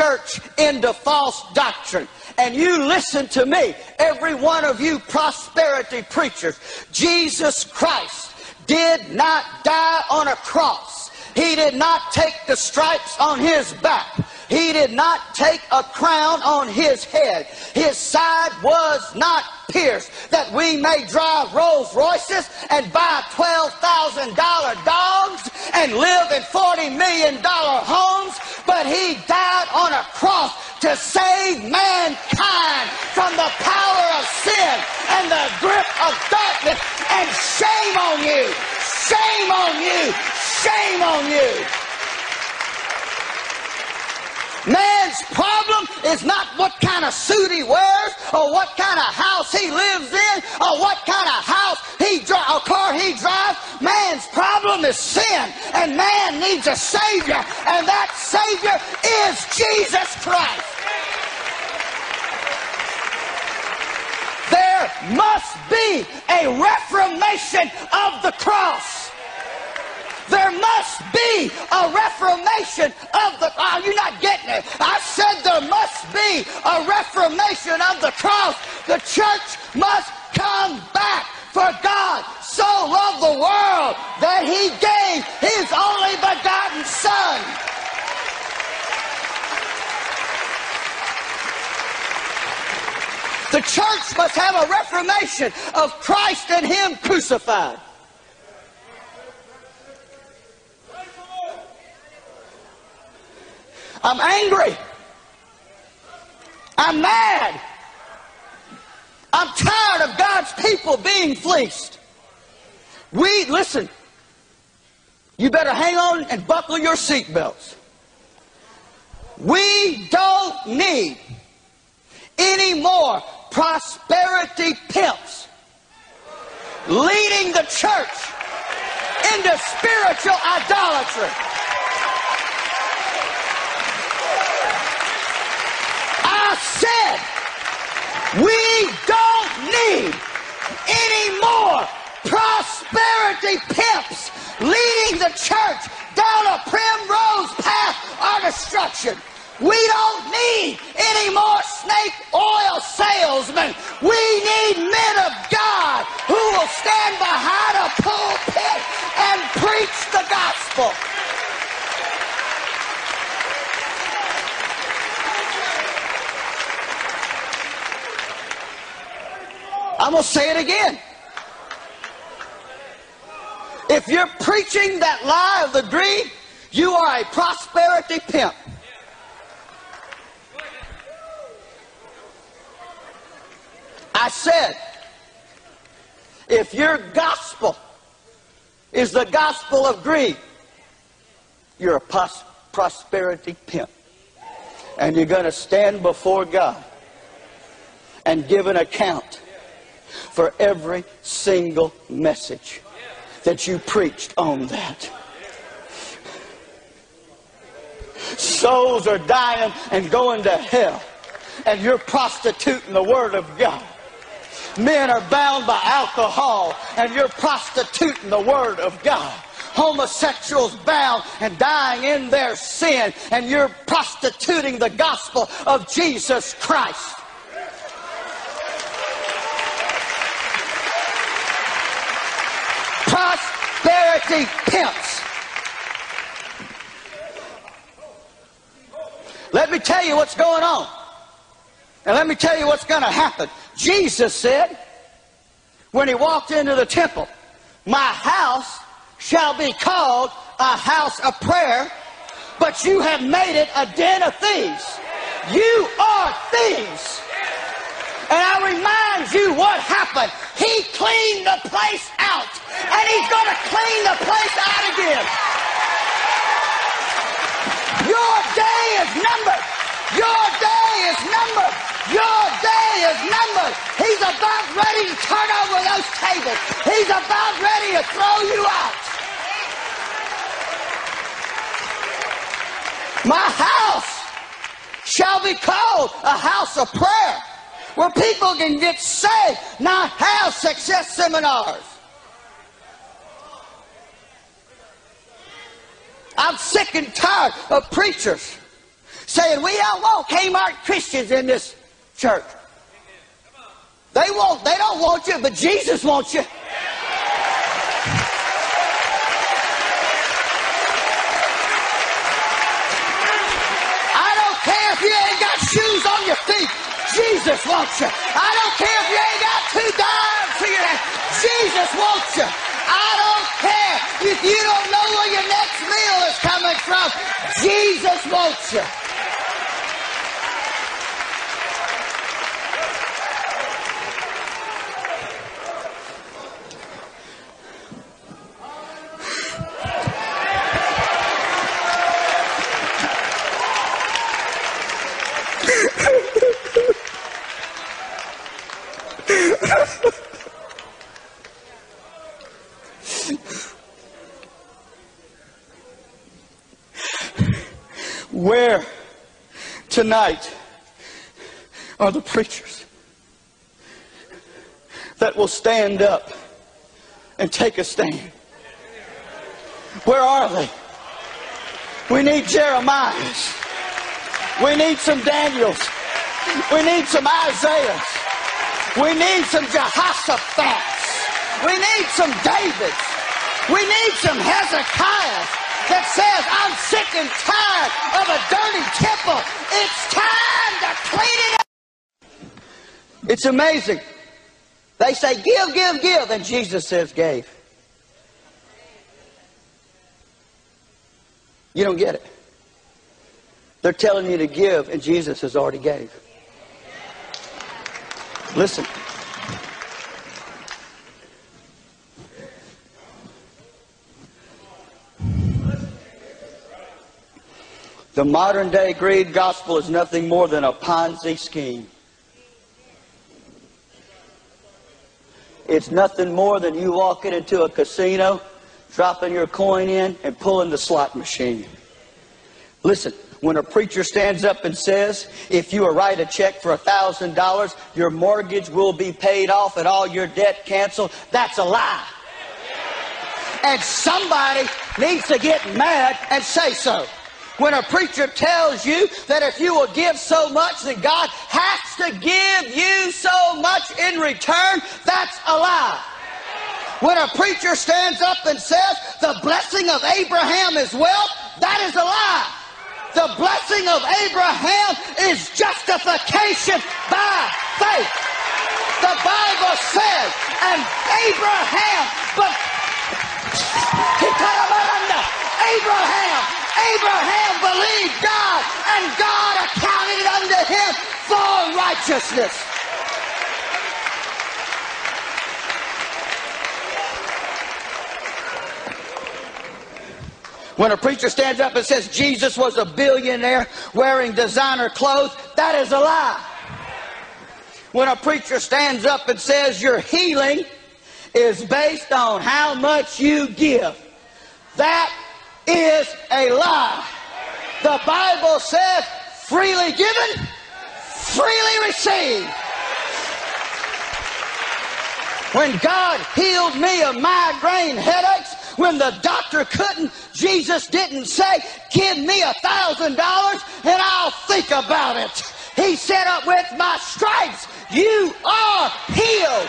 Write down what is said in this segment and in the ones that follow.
church into false doctrine. And you listen to me, every one of you prosperity preachers. Jesus Christ did not die on a cross. He did not take the stripes on his back. He did not take a crown on his head. His side was not pierced that we may drive Rolls Royces and buy $12,000 dogs and live in $40 million homes, but he died on a cross to save mankind from the power of sin and the grip of darkness. And shame on you! Shame on you! Shame on you! Man's problem is not what kind of suit he wears or what kind of house he lives in or what kind of house he drives or car he drives. Man's problem is sin and man needs a Savior and that Savior is Jesus Christ. There must be a reformation of the cross. There must be a reformation of the. Oh, you're not getting it. I said there must be a reformation of the cross. The church must come back. For God so loved the world that he gave his only begotten Son. The church must of Christ and him crucified. I'm angry. I'm mad. I'm tired of God's people being fleeced. We, listen, you better hang on and buckle your seatbelts. We don't need any more prosperity pimps leading the church into spiritual idolatry. I said, we don't need any more prosperity pimps leading the church down a primrose path of destruction. We don't need any more snake oil salesmen. We need men of God who will stand behind a pulpit and preach the gospel. I'm going to say it again. If you're preaching that lie of the dream, you are a prosperity pimp. Said, if your gospel is the gospel of greed, you're a pos- prosperity pimp. And you're going to stand before God and give an account for every single message that you preached on that. Souls are dying and going to hell, and you're prostituting the Word of God. Men are bound by alcohol, and you're prostituting the Word of God homosexuals bound and dying in their sin, and you're prostituting the gospel of Jesus Christ. prosperity pimps. Let me tell you what's going on. And let me tell you what's going to happen. Jesus said, when he walked into the temple, My house shall be called a house of prayer, but you have made it a den of thieves. You are thieves. And I remind you what happened. He cleaned the place out. And he's going to clean the place out again. Your day is numbered. Your day is numbered. Your day is numbered. He's about ready to turn over those tables. He's about ready to throw you out. My house shall be called a house of prayer where people can get saved, not have success seminars. I'm sick and tired of preachers saying, we don't want Kmart Christians in this church. They won't, they don't want you, but Jesus wants you. I don't care if you ain't got shoes on your feet. Jesus wants you. I don't care if you ain't got two dimes for your hand. Jesus wants you. I don't care if you don't know where your next meal is coming from. Jesus wants you. Where tonight are the preachers that will stand up and take a stand? Where are they? We need Jeremiahs. We need some Daniels. We need some Isaiahs. We need some Jehoshaphat's. We need some Davids. We need some Hezekiahs that says, I'm sick and tired of a dirty temple. It's time to clean it up. It's amazing. They say, give, give, give, and Jesus says, gave. You don't get it. They're telling you to give, and Jesus has already gave. Listen. The modern day greed gospel is nothing more than a Ponzi scheme. It's nothing more than you walking into a casino, dropping your coin in, and pulling the slot machine. Listen, when a preacher stands up and says, if you write a check for a $1,000, your mortgage will be paid off and all your debt canceled, that's a lie. And somebody needs to get mad and say so. When a preacher tells you that if you will give so much, then God has to give you so much in return, that's a lie. When a preacher stands up and says the blessing of Abraham is wealth, that is a lie. The blessing of Abraham is justification by faith. The Bible says, and Abraham, but Abraham, Abraham believed God, and God accounted it unto him for righteousness. When a preacher stands up and says Jesus was a billionaire wearing designer clothes, that is a lie. When a preacher stands up and says your healing is based on how much you give, that is a lie. The Bible says freely given, freely received. When God healed me of migraine headaches, when the doctor couldn't, Jesus didn't say, give me a thousand dollars and I'll think about it. He said, up with my stripes, you are healed.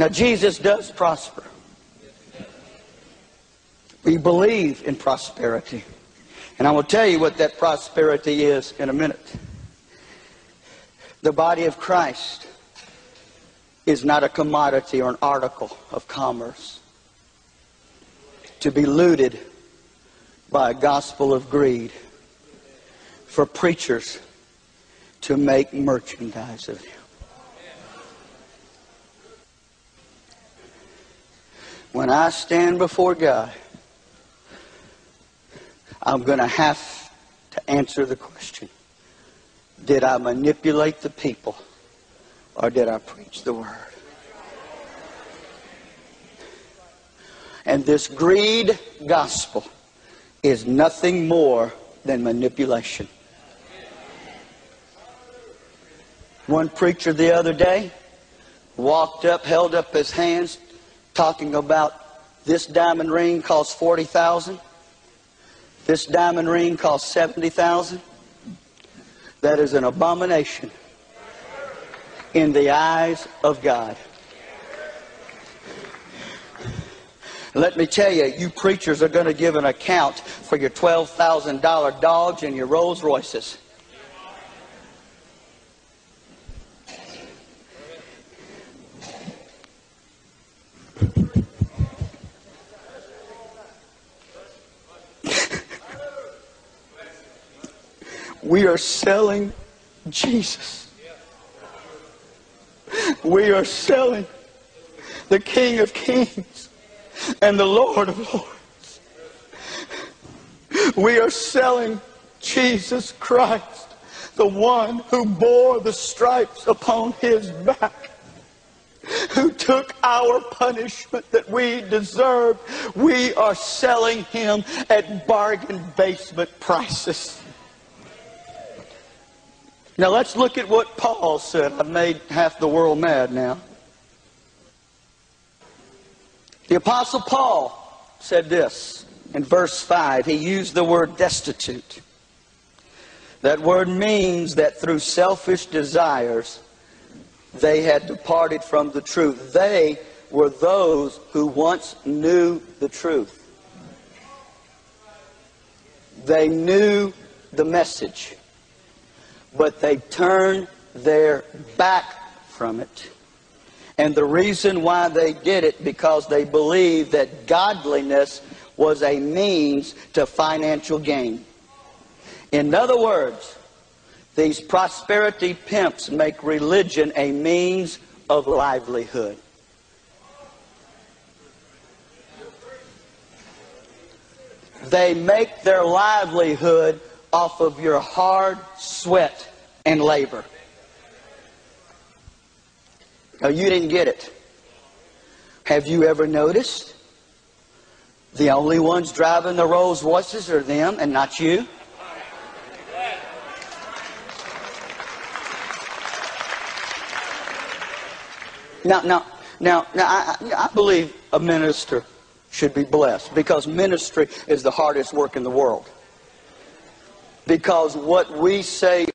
Now, Jesus does prosper. We believe in prosperity. And I will tell you what that prosperity is in a minute. The body of Christ is not a commodity or an article of commerce to be looted by a gospel of greed for preachers to make merchandise of him. When I stand before God, I'm going to have to answer the question Did I manipulate the people or did I preach the word? And this greed gospel is nothing more than manipulation. One preacher the other day walked up, held up his hands, talking about this diamond ring costs 40000 This diamond ring costs 70000 That is an abomination in the eyes of God. Let me tell you, you preachers are going to give an account for your $12,000 dogs and your Rolls Royces. We are selling Jesus. We are selling the King of Kings and the Lord of Lords. We are selling Jesus Christ, the one who bore the stripes upon his back, who took our punishment that we deserved. We are selling him at bargain basement prices. Now let's look at what Paul said. I've made half the world mad now. The Apostle Paul said this in verse 5. He used the word destitute. That word means that through selfish desires, they had departed from the truth. They were those who once knew the truth. They knew the message, but they turn their back from it. And the reason why they did it, because they believed that godliness was a means to financial gain. In other words, these prosperity pimps make religion a means of livelihood. They make their livelihood off of your hard sweat and labor. You didn't get it. Have you ever noticed? The only ones driving the Rolls Royces are them and not you. Now, now, now, now I, I believe a minister should be blessed because ministry is the hardest work in the world. Because what we say